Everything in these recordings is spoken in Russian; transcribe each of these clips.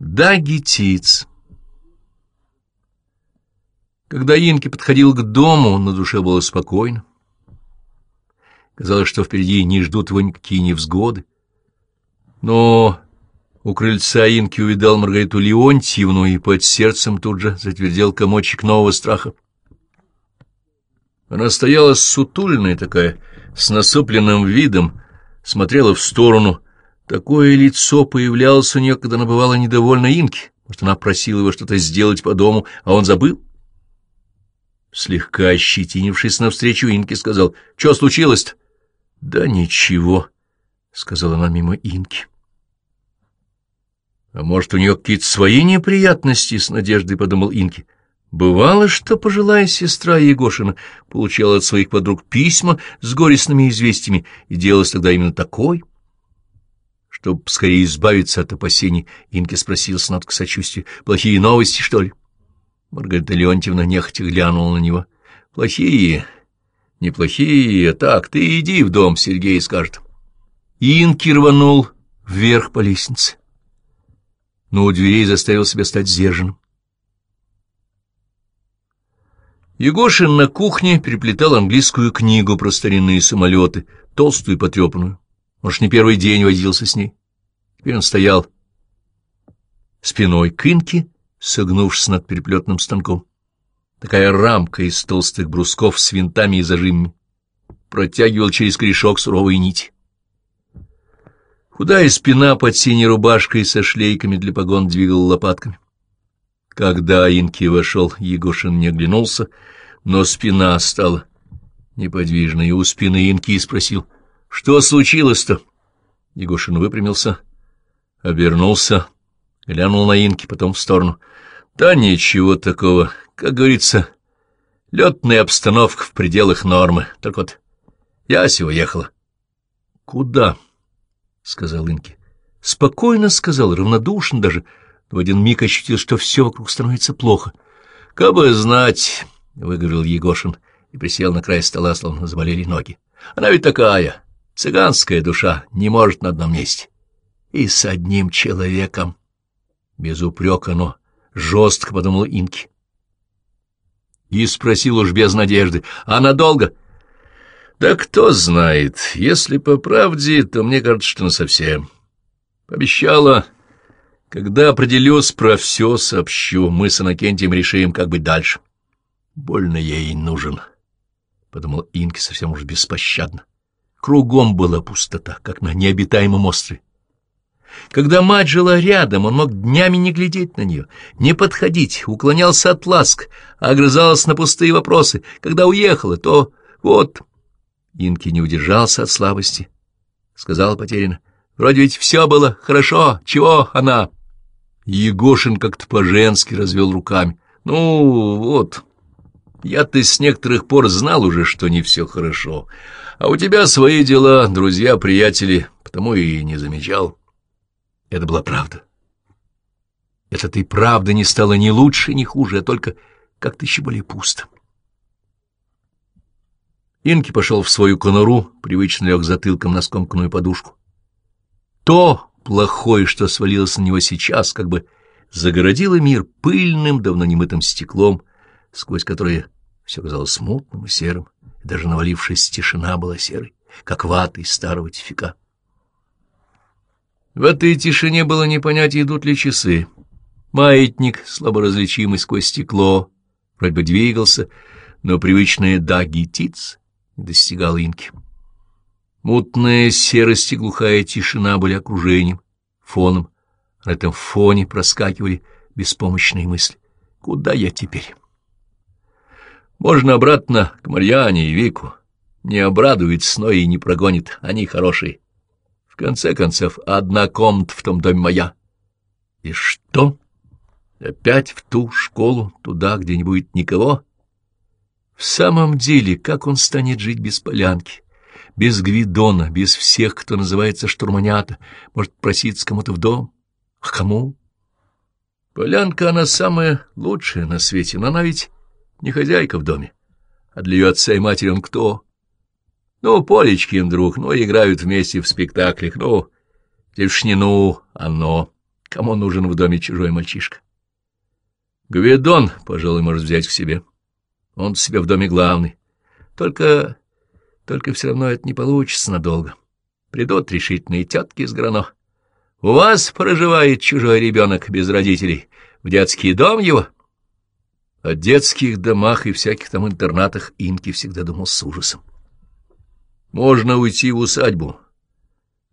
Дагитиц. Когда Инки подходил к дому, на душе было спокойно. Казалось, что впереди не ждут его никакие невзгоды. Но у крыльца Инки увидал Маргариту Леонтьевну, и под сердцем тут же затвердел комочек нового страха. Она стояла сутульная такая, с насупленным видом, смотрела в сторону — Такое лицо появлялось у нее, когда она бывала недовольна Инки. Может, она просила его что-то сделать по дому, а он забыл? Слегка ощетинившись навстречу, Инки сказал, — Что случилось-то? — Да ничего, — сказала она мимо Инки. — А может, у нее какие-то свои неприятности, — с надеждой подумал Инки. Бывало, что пожилая сестра Егошина получала от своих подруг письма с горестными известиями, и делалось тогда именно такой — чтобы скорее избавиться от опасений, Инки спросил с ноткой сочувствия. — Плохие новости, что ли? Маргарита Леонтьевна нехотя глянула на него. — Плохие, неплохие, так, ты иди в дом, Сергей скажет. Инки рванул вверх по лестнице, но у дверей заставил себя стать сдержанным. Егошин на кухне переплетал английскую книгу про старинные самолеты, толстую и потрепанную. Может, не первый день возился с ней. Теперь он стоял спиной к инке, согнувшись над переплетным станком. Такая рамка из толстых брусков с винтами и зажимами протягивал через корешок суровые нити. Худая спина под синей рубашкой со шлейками для погон двигала лопатками. Когда Инки вошел, Егошин не оглянулся, но спина стала неподвижной, и у спины Инки спросил — что случилось-то? Егошин выпрямился, обернулся, глянул на Инки, потом в сторону. Да ничего такого, как говорится, летная обстановка в пределах нормы. Так вот, я сего ехала. Куда? — сказал Инки. Спокойно сказал, равнодушно даже. В один миг ощутил, что все вокруг становится плохо. — Кабы знать, — выговорил Егошин и присел на край стола, словно заболели ноги. — Она ведь такая, Цыганская душа не может на одном месте. И с одним человеком. Без упрека, но жестко подумал Инки. И спросил уж без надежды, а надолго? Да кто знает, если по правде, то мне кажется, что насовсем. Пообещала, когда определюсь про все, сообщу, мы с Анакентием решим, как быть дальше. Больно ей нужен, — подумал Инки совсем уж беспощадно. Кругом была пустота, как на необитаемом острове. Когда мать жила рядом, он мог днями не глядеть на нее, не подходить, уклонялся от ласк, огрызался на пустые вопросы. Когда уехала, то вот... Инки не удержался от слабости, — сказала потерянно. Вроде ведь все было хорошо. Чего она? Егошин как-то по-женски развел руками. Ну, вот... Я-то с некоторых пор знал уже, что не все хорошо. А у тебя свои дела, друзья, приятели, потому и не замечал. Это была правда. Это ты правда не стало ни лучше, ни хуже, а только как-то еще более пусто. Инки пошел в свою конуру, привычно лег затылком на скомканную подушку. То плохое, что свалилось на него сейчас, как бы загородило мир пыльным, давно немытым стеклом, сквозь которое все казалось смутным и серым, даже навалившаяся тишина была серой, как вата из старого тифика. В этой тишине было не понять, идут ли часы. Маятник, слабо различимый сквозь стекло, вроде бы двигался, но привычная даги тиц не достигала инки. Мутная серость и глухая тишина были окружением, фоном. На этом фоне проскакивали беспомощные мысли. Куда я теперь? Можно обратно к Марьяне и Вику. Не обрадует сной и не прогонит, они хорошие. В конце концов, одна комната в том доме моя. И что? Опять в ту школу, туда, где не будет никого? В самом деле, как он станет жить без полянки, без Гвидона, без всех, кто называется штурманята, может проситься кому-то в дом? А кому? Полянка, она самая лучшая на свете, но она ведь не хозяйка в доме. А для ее отца и матери он кто? Ну, Полечкин друг, ну, играют вместе в спектаклях, ну, теперь не ну, оно. Кому нужен в доме чужой мальчишка? Гвидон, пожалуй, может взять к себе. Он себе в доме главный. Только... только все равно это не получится надолго. Придут решительные тетки из Грано. У вас проживает чужой ребенок без родителей. В детский дом его? О детских домах и всяких там интернатах Инки всегда думал с ужасом. Можно уйти в усадьбу.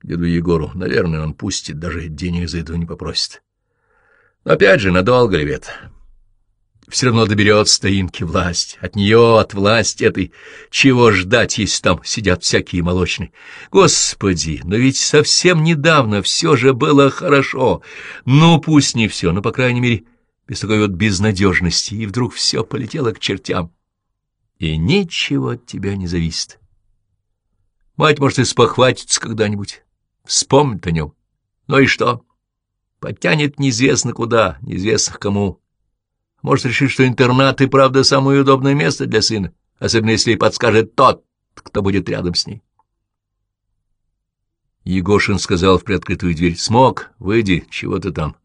Деду Егору, наверное, он пустит, даже денег за это не попросит. Но опять же, надолго ли это? Все равно доберется до Инки власть. От нее, от власти этой. Чего ждать, если там сидят всякие молочные? Господи, но ведь совсем недавно все же было хорошо. Ну, пусть не все, но, по крайней мере, без такой вот безнадежности. И вдруг все полетело к чертям. И ничего от тебя не зависит. Мать, может, и спохватится когда-нибудь, вспомнит о нем. Ну и что? Подтянет неизвестно куда, неизвестно кому. Может, решить, что интернат и правда самое удобное место для сына, особенно если ей подскажет тот, кто будет рядом с ней. Егошин сказал в приоткрытую дверь. — Смог, выйди, чего ты там?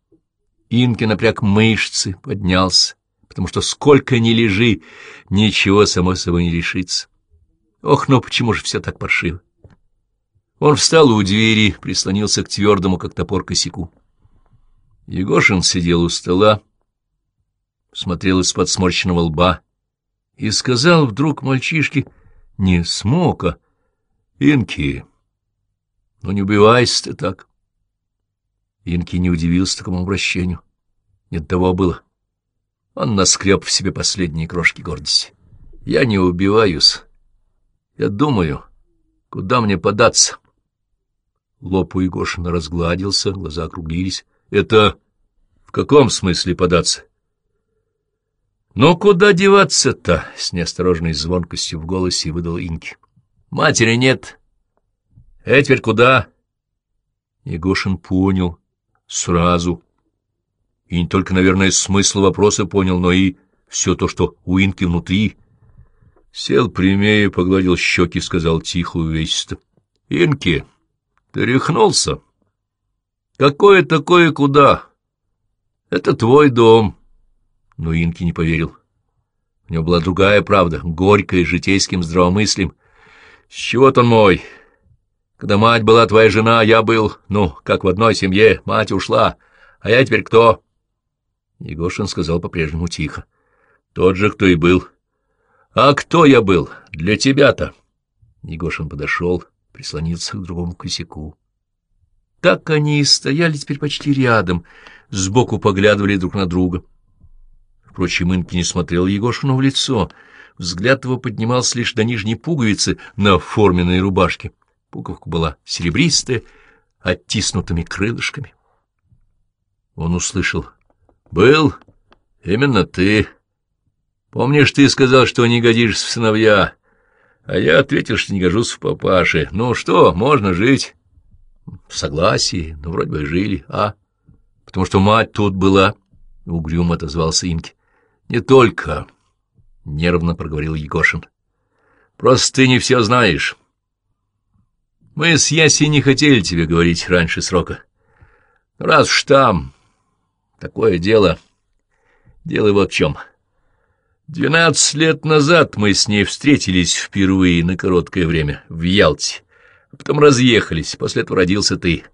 Инки напряг мышцы, поднялся, потому что сколько ни лежи, ничего само собой не решится. Ох, ну почему же все так паршиво? Он встал у двери, прислонился к твердому, как топор, косяку. Егошин сидел у стола, смотрел из-под сморщенного лба и сказал вдруг мальчишке не смог, а Инки, ну не убивайся ты так. Инки не удивился такому обращению. Нет того было. Он наскреб в себе последние крошки гордости. Я не убиваюсь. Я думаю, куда мне податься? Лоб у Егошина разгладился, глаза округлились. Это в каком смысле податься? Но куда деваться-то? С неосторожной звонкостью в голосе выдал Инки. Матери нет. А теперь куда? Егошин понял сразу. И не только, наверное, смысл вопроса понял, но и все то, что у Инки внутри Сел прямее, погладил щеки, сказал тихо увесисто. — Инки, ты рехнулся? — Какое такое куда? — Это твой дом. Но Инки не поверил. У него была другая правда, горькая, житейским здравомыслием. — С чего-то мой. Когда мать была твоя жена, я был, ну, как в одной семье, мать ушла. А я теперь кто? Егошин сказал по-прежнему тихо. — Тот же, кто и был. — «А кто я был? Для тебя-то?» Егошин подошел, прислонился к другому косяку. Так они и стояли теперь почти рядом, сбоку поглядывали друг на друга. Впрочем, Инки не смотрел Егошину в лицо. Взгляд его поднимался лишь до нижней пуговицы на форменной рубашке. Пуговка была серебристая, оттиснутыми крылышками. Он услышал. «Был именно ты». Помнишь, ты сказал, что не годишься в сыновья, а я ответил, что не гожусь в папаше. Ну что, можно жить? В согласии, ну, вроде бы жили, а? Потому что мать тут была, — угрюмо отозвался Инки. Не только, — нервно проговорил Егошин. Просто ты не все знаешь. Мы с Яси не хотели тебе говорить раньше срока. Раз уж там такое дело, дело вот в чем — Двенадцать лет назад мы с ней встретились впервые на короткое время в Ялте, потом разъехались, после этого родился ты.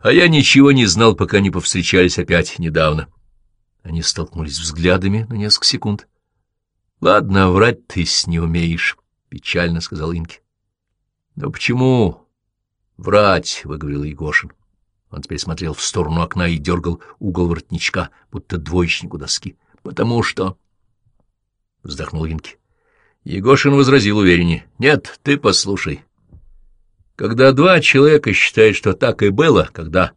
А я ничего не знал, пока не повстречались опять недавно. Они столкнулись взглядами на несколько секунд. — Ладно, врать ты с не умеешь, — печально сказал Инки. — Да почему врать? — выговорил Егошин. Он теперь смотрел в сторону окна и дергал угол воротничка, будто двоечник у доски. — Потому что... — вздохнул Инки. Егошин возразил увереннее. — Нет, ты послушай. Когда два человека считают, что так и было, когда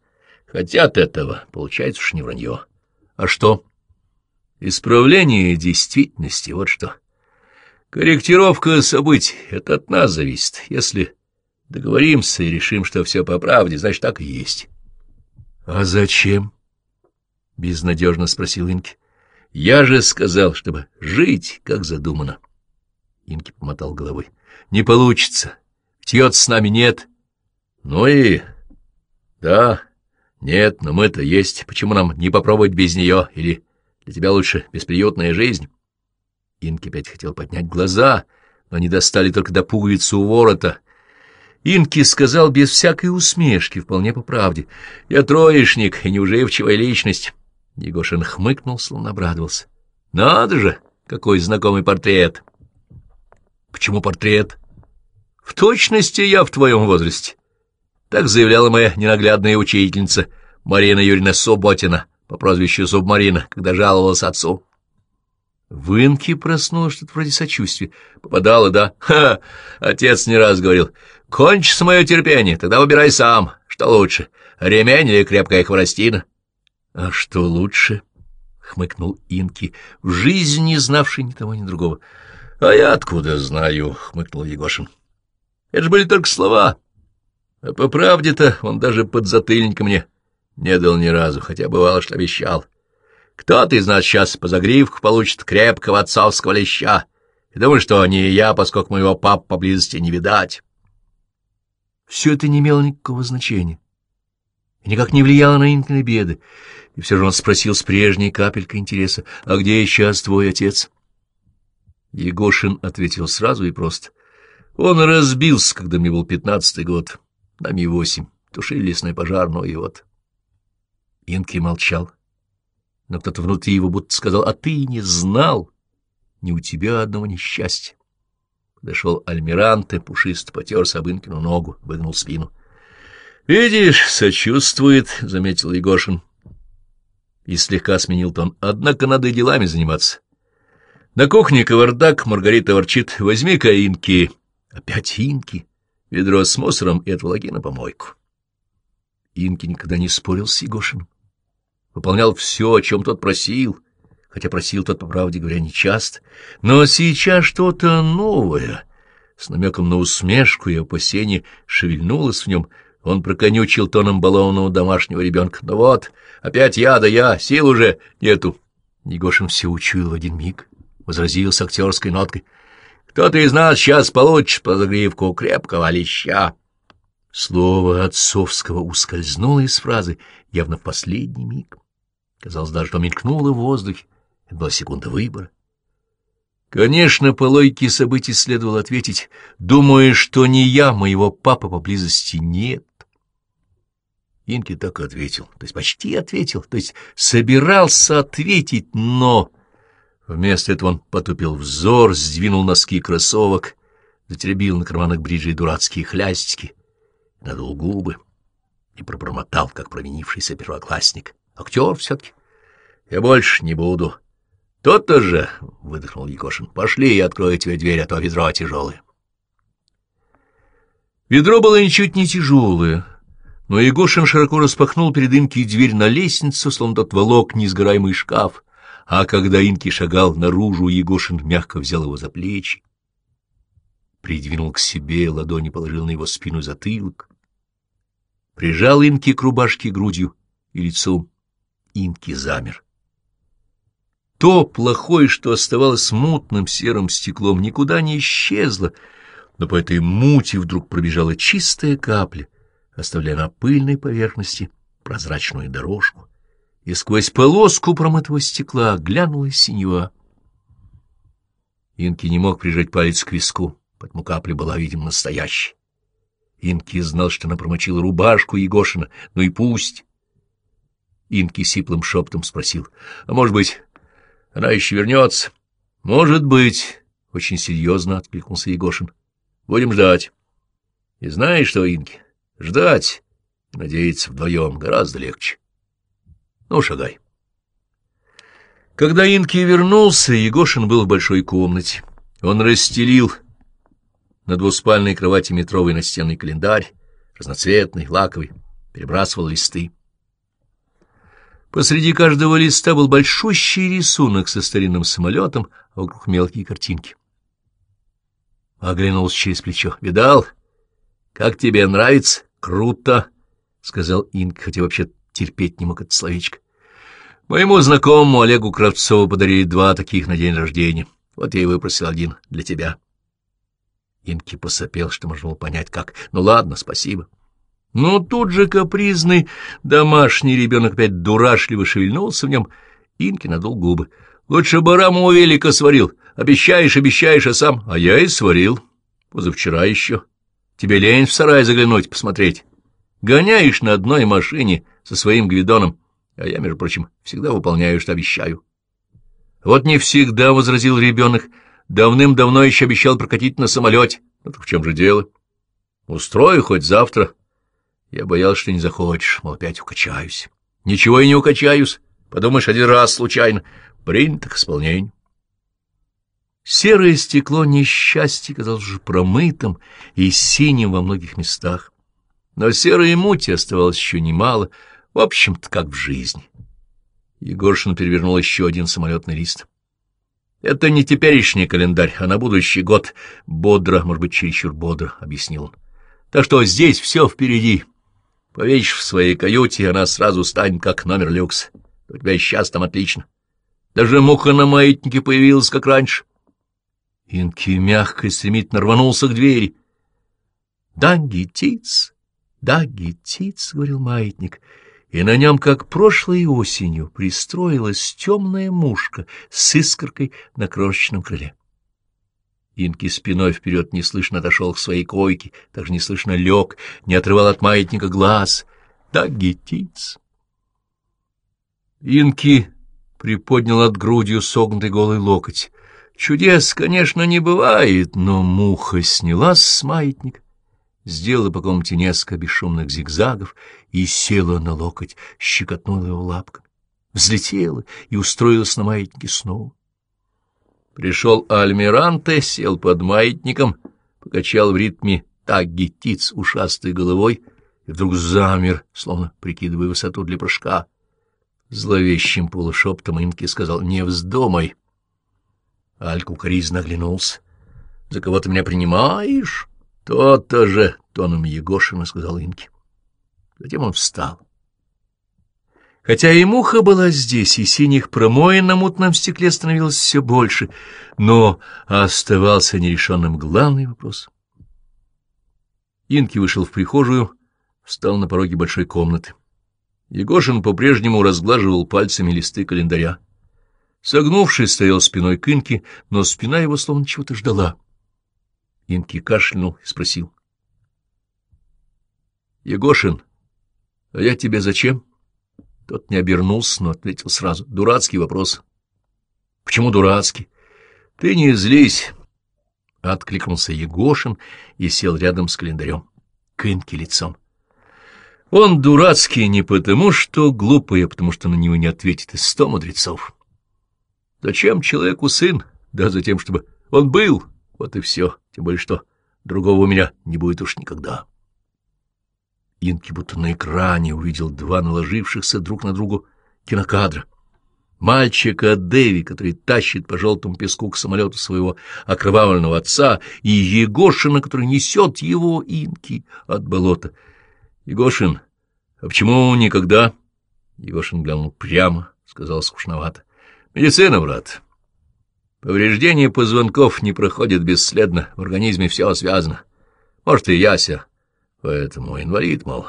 хотят этого, получается уж не вранье. А что? Исправление действительности, вот что. Корректировка событий — это от нас зависит. Если договоримся и решим, что все по правде, значит, так и есть. — А зачем? — безнадежно спросил Инки. Я же сказал, чтобы жить, как задумано. Инки помотал головой. Не получится. Тьет с нами нет. Ну и... Да, Нет, но мы-то есть. Почему нам не попробовать без нее? Или для тебя лучше бесприютная жизнь? Инки опять хотел поднять глаза, но они достали только до пуговицы у ворота. Инки сказал без всякой усмешки, вполне по правде. «Я троечник и неуживчивая личность». Егошин хмыкнул, словно обрадовался. «Надо же, какой знакомый портрет!» «Почему портрет?» «В точности я в твоем возрасте». Так заявляла моя ненаглядная учительница Марина Юрьевна Субботина по прозвищу Субмарина, когда жаловалась отцу. В Инке проснулось что-то вроде сочувствия. Попадала, да? Ха! Отец не раз говорил. Кончится мое терпение, тогда выбирай сам. Что лучше, ремень или крепкая хворостина? А что лучше? — хмыкнул Инки, в жизни не знавший ни того, ни другого. — А я откуда знаю? — хмыкнул Егошин. — Это же были только слова. А по правде-то он даже под затыльник мне не дал ни разу, хотя бывало, что обещал. Кто-то из нас сейчас по загривку получит крепкого отцовского леща. И думаю, что не я, поскольку моего папы поблизости не видать. Все это не имело никакого значения и никак не влияло на Инкины беды. И все же он спросил с прежней капелькой интереса, «А где сейчас твой отец?» Егошин ответил сразу и просто. «Он разбился, когда мне был пятнадцатый год». На Ми-8. Тушили лесной пожар, но и вот. Инки молчал. Но кто-то внутри его будто сказал, а ты не знал. Не у тебя одного несчастья. Подошел Альмиранте, пушист потер Сабынкину ногу, выгнул спину. — Видишь, сочувствует, — заметил Егошин. И слегка сменил тон. Однако надо и делами заниматься. На кухне кавардак, Маргарита ворчит. Возьми-ка инки. Опять инки ведро с мусором и отволоки на помойку. Инки никогда не спорил с Егошиным. Выполнял все, о чем тот просил, хотя просил тот, по правде говоря, нечасто. Но сейчас что-то новое, с намеком на усмешку и опасение, шевельнулось в нем. Он проконючил тоном баллонного домашнего ребенка. «Ну вот, опять я, да я, сил уже нету». Егошин все учуял в один миг, возразил с актерской ноткой — кто-то из нас сейчас получит по загривку крепкого леща. Слово отцовского ускользнуло из фразы явно в последний миг. Казалось, даже что мелькнуло в воздухе. Это была секунда выбора. Конечно, по логике событий следовало ответить, думая, что не я, моего папы поблизости нет. Инки так и ответил, то есть почти ответил, то есть собирался ответить, но Вместо этого он потупил взор, сдвинул носки кроссовок, затеребил на карманах бриджей дурацкие хлястики, надул губы и пробормотал, как провинившийся первоклассник. Актер все-таки. Я больше не буду. Тот-то же, — выдохнул Егошин, — пошли, я открою тебе дверь, а то ведро тяжелое. Ведро было ничуть не тяжелое, но Егошин широко распахнул перед Инки дверь на лестницу, словно тот волок несгораемый шкаф, а когда Инки шагал наружу, Егошин мягко взял его за плечи, придвинул к себе, ладони положил на его спину затылок, прижал Инки к рубашке грудью и лицом. Инки замер. То плохое, что оставалось мутным серым стеклом, никуда не исчезло, но по этой мути вдруг пробежала чистая капля, оставляя на пыльной поверхности прозрачную дорожку и сквозь полоску промытого стекла глянула синева. Инки не мог прижать палец к виску, поэтому капля была, видимо, настоящей. Инки знал, что она промочила рубашку Егошина, ну и пусть. Инки сиплым шептом спросил, а может быть, она еще вернется? Может быть, — очень серьезно откликнулся Егошин. Будем ждать. И знаешь что, Инки, ждать, надеяться вдвоем гораздо легче. Ну, шагай. Когда Инки вернулся, Егошин был в большой комнате. Он расстелил на двуспальной кровати метровый настенный календарь, разноцветный, лаковый, перебрасывал листы. Посреди каждого листа был большущий рисунок со старинным самолетом, а вокруг мелкие картинки. Оглянулся через плечо. «Видал? Как тебе нравится? Круто!» — сказал Инк, хотя вообще терпеть не мог это словечко. Моему знакомому Олегу Кравцову подарили два таких на день рождения. Вот я и выпросил один для тебя. Инки посопел, что можно было понять, как. Ну ладно, спасибо. Но тут же капризный домашний ребенок опять дурашливо шевельнулся в нем. Инки надул губы. Лучше бы раму велика сварил. Обещаешь, обещаешь, а сам... А я и сварил. Позавчера еще. Тебе лень в сарай заглянуть, посмотреть. Гоняешь на одной машине со своим гвидоном, а я, между прочим, всегда выполняю, что обещаю. Вот не всегда, — возразил ребенок, — давным-давно еще обещал прокатить на самолете. Ну так в чем же дело? Устрою хоть завтра. Я боялся, что не захочешь, мол, опять укачаюсь. Ничего и не укачаюсь. Подумаешь, один раз случайно. Принято к исполнению. Серое стекло несчастья казалось уже промытым и синим во многих местах. Но серой мути оставалось еще немало, в общем-то, как в жизни. Егоршин перевернул еще один самолетный лист. — Это не теперешний календарь, а на будущий год. Бодро, может быть, чересчур бодро, — объяснил он. — Так что здесь все впереди. Повесишь в своей каюте, она сразу станет как номер люкс. У тебя сейчас там отлично. Даже муха на маятнике появилась, как раньше. — Инки мягко и стремительно рванулся к двери. «Да, гетиц, да, гетиц», — говорил маятник, и на нем, как прошлой осенью, пристроилась темная мушка с искоркой на крошечном крыле. Инки спиной вперед неслышно отошел к своей койке, также неслышно лег, не отрывал от маятника глаз. «Да, гетиц». Инки приподнял от грудью согнутый голый локоть. Чудес, конечно, не бывает, но муха снялась с маятника, сделала по комнате несколько бесшумных зигзагов и села на локоть, щекотнула его лапками, взлетела и устроилась на маятнике снова. Пришел Альмиранте, сел под маятником, покачал в ритме тагги птиц ушастой головой и вдруг замер, словно прикидывая высоту для прыжка. Зловещим полушептом Инки сказал «Не вздумай!» Алька укоризненно оглянулся. — За кого ты меня принимаешь? — То-то же, — тоном Егошина сказал Инке. Затем он встал. Хотя и муха была здесь, и синих промоин на мутном стекле становилось все больше, но оставался нерешенным главный вопрос. Инки вышел в прихожую, встал на пороге большой комнаты. Егошин по-прежнему разглаживал пальцами листы календаря. Согнувшись, стоял спиной к Инке, но спина его словно чего-то ждала. Инки кашлянул и спросил. — Егошин, а я тебе зачем? Тот не обернулся, но ответил сразу. — Дурацкий вопрос. — Почему дурацкий? — Ты не злись. — откликнулся Егошин и сел рядом с календарем, к лицом. — Он дурацкий не потому, что глупый, а потому, что на него не ответит и сто мудрецов. — Зачем человеку сын? Да за тем, чтобы он был. Вот и все. Тем более, что другого у меня не будет уж никогда. Инки будто на экране увидел два наложившихся друг на другу кинокадра. Мальчика Дэви, который тащит по желтому песку к самолету своего окровавленного отца, и Егошина, который несет его инки от болота. Егошин, а почему никогда? Егошин глянул прямо, сказал скучновато. Медицина, брат. Повреждение позвонков не проходит бесследно, в организме все связано. Может, и яся, поэтому инвалид, мол.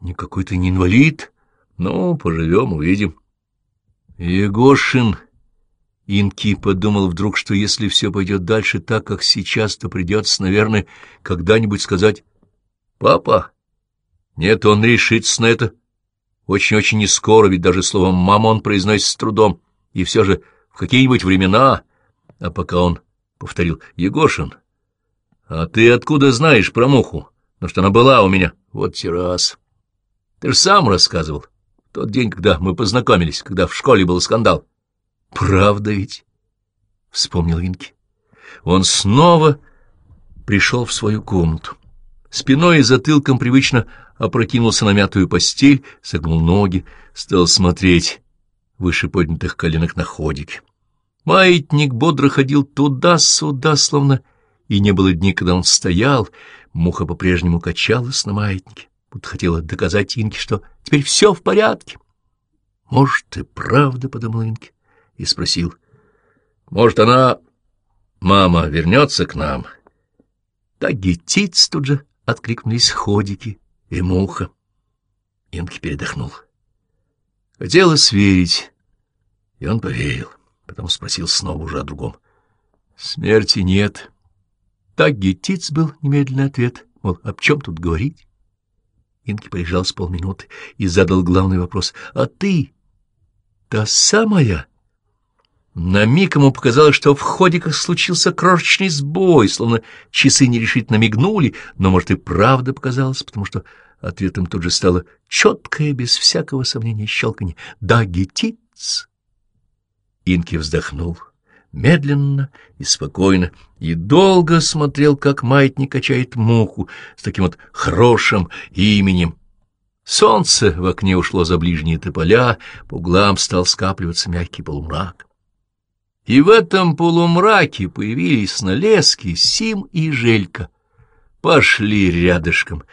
Никакой ты не инвалид. Ну, поживем, увидим. Егошин... Инки подумал вдруг, что если все пойдет дальше так, как сейчас, то придется, наверное, когда-нибудь сказать «Папа». Нет, он решится на это. Очень-очень не скоро, ведь даже словом «мама» он произносит с трудом и все же в какие-нибудь времена... А пока он повторил, Егошин, а ты откуда знаешь про муху? Ну, что она была у меня. Вот те раз. Ты же сам рассказывал. Тот день, когда мы познакомились, когда в школе был скандал. Правда ведь? Вспомнил Инки. Он снова пришел в свою комнату. Спиной и затылком привычно опрокинулся на мятую постель, согнул ноги, стал смотреть выше поднятых коленок на ходике. Маятник бодро ходил туда-сюда, словно и не было дней, когда он стоял. Муха по-прежнему качалась на маятнике, будто хотела доказать Инке, что теперь все в порядке. — Может, и правда, — подумал Инке, и спросил. — Может, она, мама, вернется к нам? Да гетиц тут же откликнулись ходики, и муха. Инки передохнул. Хотелось верить, и он поверил. Потом спросил снова уже о другом. Смерти нет. Так Гетиц был немедленный ответ. Мол, об чем тут говорить? Инки полежал с полминуты и задал главный вопрос. А ты? Та самая? На миг ему показалось, что в ходе как случился крошечный сбой, словно часы нерешительно мигнули, но, может, и правда показалось, потому что ответом тут же стало четкое, без всякого сомнения, щелканье. «Да, гетиц!» Инки вздохнул медленно и спокойно, и долго смотрел, как маятник качает муху с таким вот хорошим именем. Солнце в окне ушло за ближние тополя, по углам стал скапливаться мягкий полумрак. И в этом полумраке появились на леске Сим и Желька. Пошли рядышком.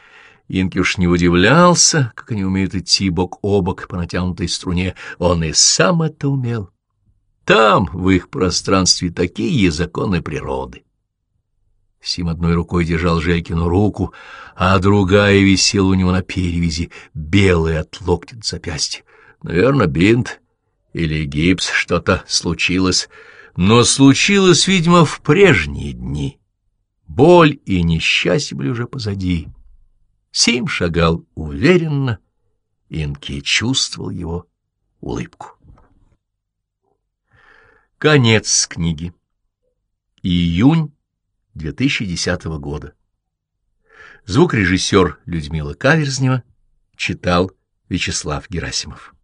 Инки уж не удивлялся, как они умеют идти бок о бок по натянутой струне. Он и сам это умел. Там, в их пространстве, такие законы природы. Сим одной рукой держал Желькину руку, а другая висела у него на перевязи, белая от локтя до запястья. Наверное, бинт или гипс, что-то случилось, но случилось, видимо, в прежние дни. Боль и несчастье были уже позади. Сим шагал уверенно, Инки чувствовал его улыбку. Конец книги. Июнь 2010 года. Звукорежиссер Людмила Каверзнева читал Вячеслав Герасимов.